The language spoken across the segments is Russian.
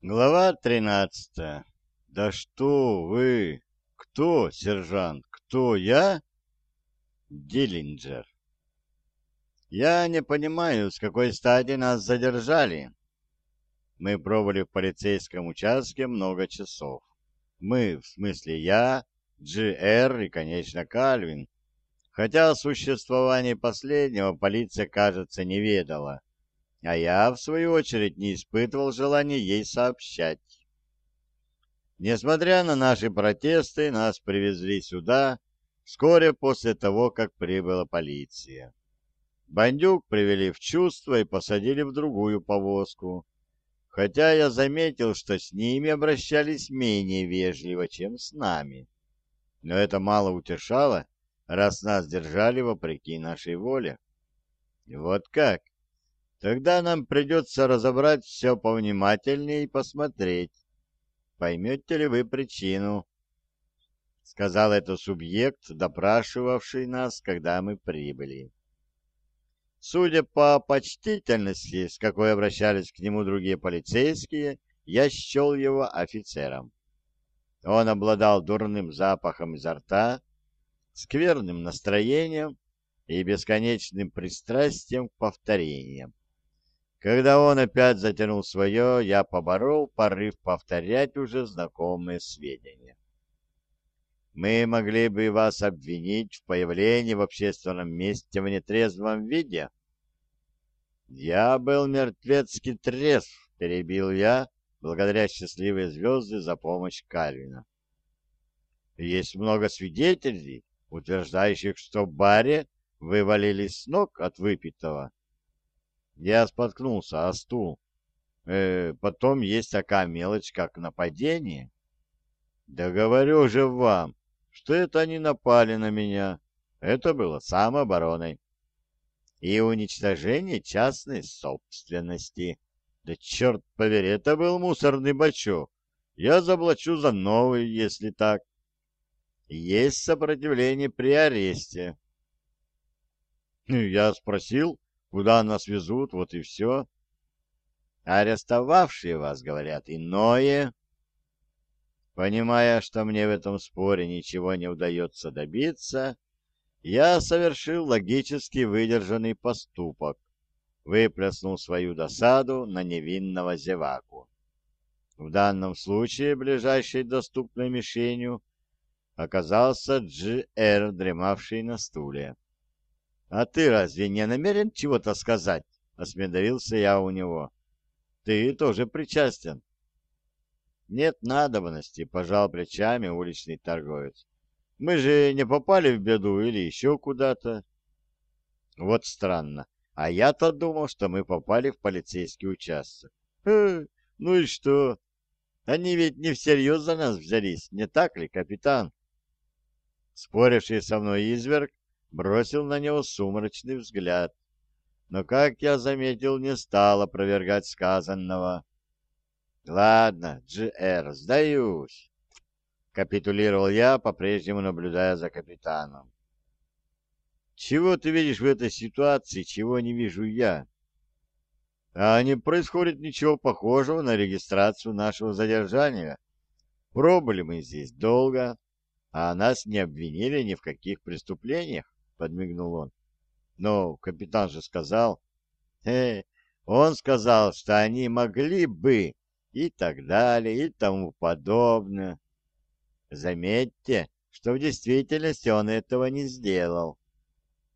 Глава тринадцатая. Да что вы? Кто, сержант? Кто я? Диллинджер. Я не понимаю, с какой стати нас задержали. Мы пробыли в полицейском участке много часов. Мы, в смысле я, Джи-Эр и, конечно, Кальвин. Хотя о существовании последнего полиция, кажется, не ведала а я, в свою очередь, не испытывал желания ей сообщать. Несмотря на наши протесты, нас привезли сюда вскоре после того, как прибыла полиция. Бандюк привели в чувство и посадили в другую повозку, хотя я заметил, что с ними обращались менее вежливо, чем с нами. Но это мало утешало, раз нас держали вопреки нашей воле. Вот как? Тогда нам придется разобрать все повнимательнее и посмотреть, поймете ли вы причину, — сказал это субъект, допрашивавший нас, когда мы прибыли. Судя по почтительности, с какой обращались к нему другие полицейские, я счел его офицером. Он обладал дурным запахом изо рта, скверным настроением и бесконечным пристрастием к повторениям. Когда он опять затянул свое, я поборол порыв повторять уже знакомые сведения. Мы могли бы вас обвинить в появлении в общественном месте в нетрезвом виде. Я был мертвецки трезв, перебил я, благодаря счастливой звезды за помощь Кальвина. Есть много свидетелей, утверждающих, что в баре вывалились с ног от выпитого я споткнулся о стул. Э, потом есть такая мелочь, как нападение. Да говорю же вам, что это они напали на меня. Это было самообороной. И уничтожение частной собственности. Да черт повери, это был мусорный бачок. Я заплачу за новый, если так. Есть сопротивление при аресте. Я спросил, Куда нас везут, вот и все. Арестовавшие вас, говорят, иное. Понимая, что мне в этом споре ничего не удается добиться, я совершил логически выдержанный поступок, выплеснул свою досаду на невинного зеваку. В данном случае ближайшей доступной мишенью оказался Дж.Р., дремавший на стуле. «А ты разве не намерен чего-то сказать?» — осмедрился я у него. «Ты тоже причастен». «Нет надобности», — пожал плечами уличный торговец. «Мы же не попали в беду или еще куда-то». «Вот странно. А я-то думал, что мы попали в полицейский участок». «Э, ну и что? Они ведь не всерьез за нас взялись, не так ли, капитан?» Споривший со мной изверг бросил на него сумрачный взгляд, но, как я заметил, не стал опровергать сказанного. «Ладно, Джи-Эр, сдаюсь», — капитулировал я, по-прежнему наблюдая за капитаном. «Чего ты видишь в этой ситуации, чего не вижу я?» «А не происходит ничего похожего на регистрацию нашего задержания. Пробыли мы здесь долго, а нас не обвинили ни в каких преступлениях подмигнул он. Но капитан же сказал... Э, он сказал, что они могли бы и так далее, и тому подобное. Заметьте, что в действительности он этого не сделал.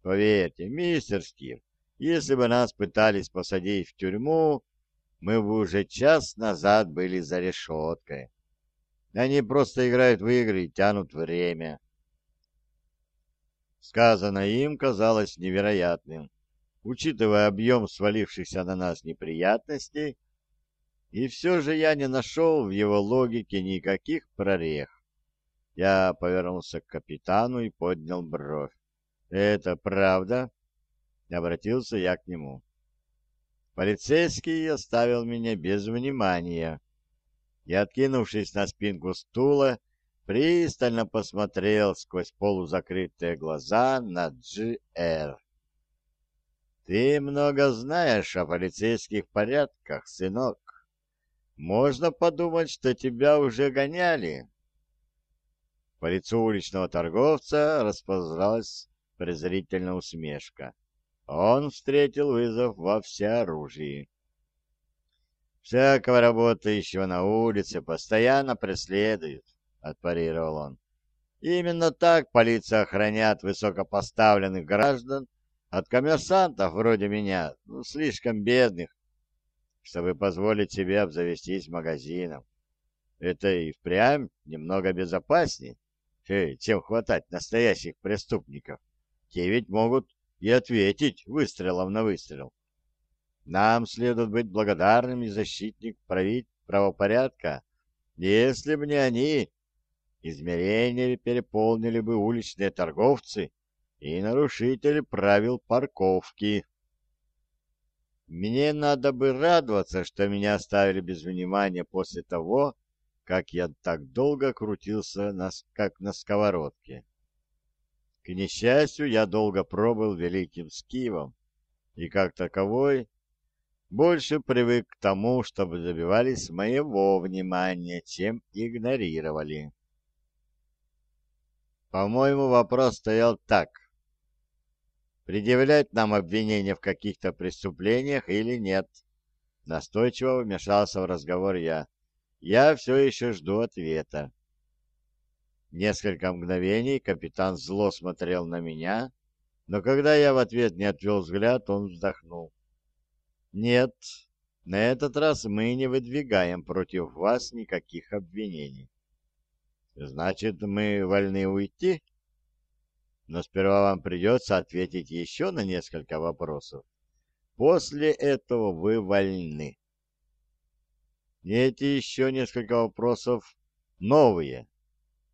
Поверьте, мистер Скир, если бы нас пытались посадить в тюрьму, мы бы уже час назад были за решеткой. Они просто играют в игры и тянут время. Сказанное им казалось невероятным, учитывая объем свалившихся на нас неприятностей, и все же я не нашел в его логике никаких прорех. Я повернулся к капитану и поднял бровь. «Это правда?» — обратился я к нему. Полицейский оставил меня без внимания и, откинувшись на спинку стула, пристально посмотрел сквозь полузакрытые глаза на Джи-Эр. «Ты много знаешь о полицейских порядках, сынок. можно подумать, что тебя уже гоняли. По лицу уличного торговца расползлась презрительная усмешка. Он встретил вызов во всеоружии. «Всякого работающего на улице постоянно преследуют», — отпарировал он. «Именно так полиция охраняет высокопоставленных граждан от коммерсантов вроде меня, ну, слишком бедных, чтобы позволить себе обзавестись магазином. Это и впрямь немного безопаснее, чем хватать настоящих преступников. Те ведь могут и ответить выстрелом на выстрел. Нам следует быть благодарными защитник править правопорядка. Если бы не они, измерения переполнили бы уличные торговцы и нарушители правил парковки. Мне надо бы радоваться, что меня оставили без внимания после того, как я так долго крутился, на, как на сковородке. К несчастью, я долго пробыл великим скивом, и как таковой больше привык к тому, чтобы добивались моего внимания, чем игнорировали. По-моему, вопрос стоял так. Предъявлять нам обвинения в каких-то преступлениях или нет? Настойчиво вмешался в разговор я. Я все еще жду ответа. Несколько мгновений капитан зло смотрел на меня, но когда я в ответ не отвел взгляд, он вздохнул. «Нет, на этот раз мы не выдвигаем против вас никаких обвинений. Значит, мы вольны уйти? Но сперва вам придется ответить еще на несколько вопросов. После этого вы вольны. Эти еще несколько вопросов новые,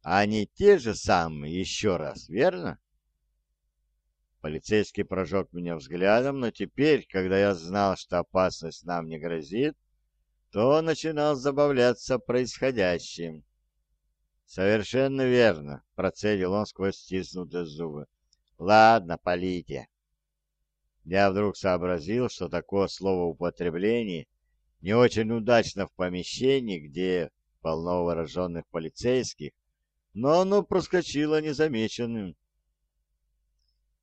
а они те же самые еще раз, верно? Полицейский прожег меня взглядом, но теперь, когда я знал, что опасность нам не грозит, то начинал забавляться происходящим. «Совершенно верно», — процедил он сквозь стиснутые зубы. «Ладно, полите». Я вдруг сообразил, что такое словоупотребление не очень удачно в помещении, где полно выраженных полицейских, но оно проскочило незамеченным.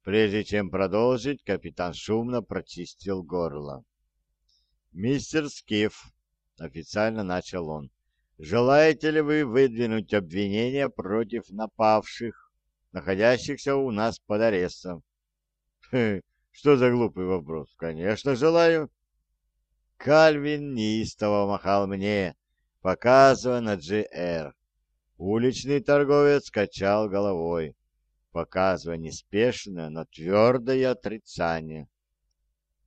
Прежде чем продолжить, капитан шумно прочистил горло. «Мистер Скиф», — официально начал он, — «желаете ли вы выдвинуть обвинения против напавших, находящихся у нас под арестом?» «Что за глупый вопрос? Конечно, желаю». Кальвин неистово махал мне, показывая на GR. Уличный торговец качал головой показывая неспешное, но твердое отрицание.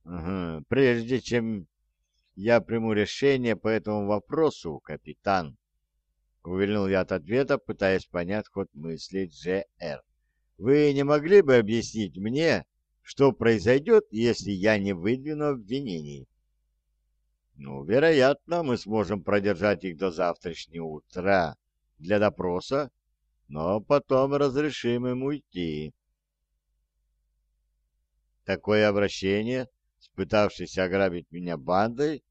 Угу. «Прежде чем я приму решение по этому вопросу, капитан», — увильнул я от ответа, пытаясь понять ход мысли Дж.Р. «Вы не могли бы объяснить мне, что произойдет, если я не выдвину обвинений?» «Ну, вероятно, мы сможем продержать их до завтрашнего утра для допроса но потом разрешим им уйти. Такое обращение, спытавшись ограбить меня бандой,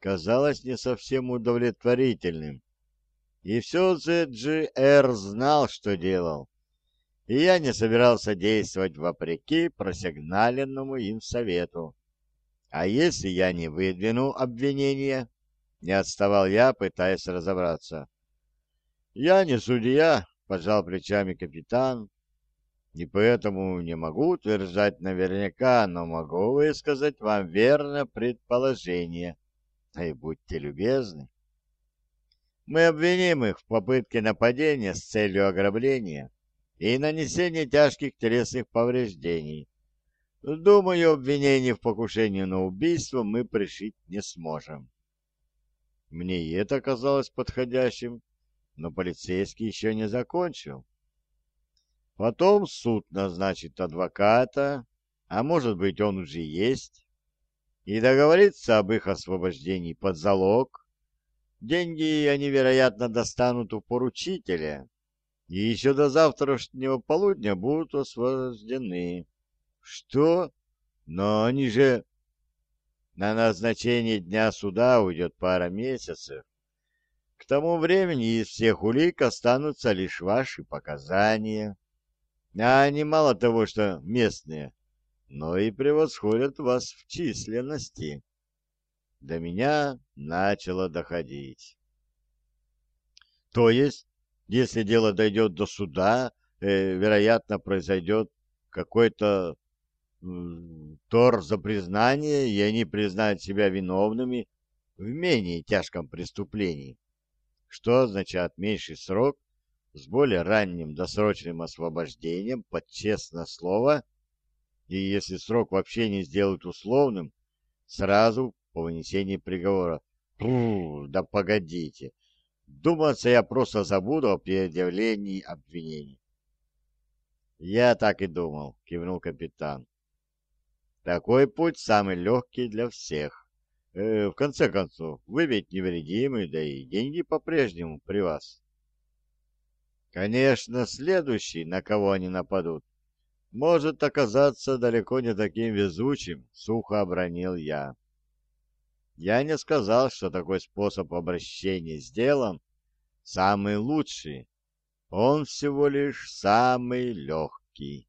казалось не совсем удовлетворительным. И все же Джи-Эр знал, что делал, и я не собирался действовать вопреки просигналенному им совету. А если я не выдвину обвинения, не отставал я, пытаясь разобраться. Я не судья, пожал плечами капитан, и поэтому не могу утверждать наверняка, но могу высказать вам верное предположение. И будьте любезны. Мы обвиним их в попытке нападения с целью ограбления и нанесения тяжких телесных повреждений. Думаю, обвинение в покушении на убийство мы пришить не сможем. Мне и это казалось подходящим, но полицейский еще не закончил. Потом суд назначит адвоката, а может быть он уже есть, и договорится об их освобождении под залог. Деньги они, вероятно, достанут у поручителя, и еще до завтрашнего полудня будут освобождены. Что? Но они же... На назначение дня суда уйдет пара месяцев. К тому времени из всех улик останутся лишь ваши показания. А они мало того, что местные, но и превосходят вас в численности. До меня начало доходить. То есть, если дело дойдет до суда, э, вероятно, произойдет какой-то э, тор за признание, и они признают себя виновными в менее тяжком преступлении, что означает меньший срок с более ранним досрочным освобождением под честное слово, и если срок вообще не сделают условным, сразу по вынесении приговора. Фу, да погодите, думается, я просто забуду о предъявлении обвинений. Я так и думал, кивнул капитан. Такой путь самый легкий для всех. Э, в конце концов, вы ведь невредимы, да и деньги по-прежнему при вас. Конечно, следующий, на кого они нападут, может оказаться далеко не таким везучим, сухо обронил я. Я не сказал, что такой способ обращения с делом самый лучший. Он всего лишь самый легкий.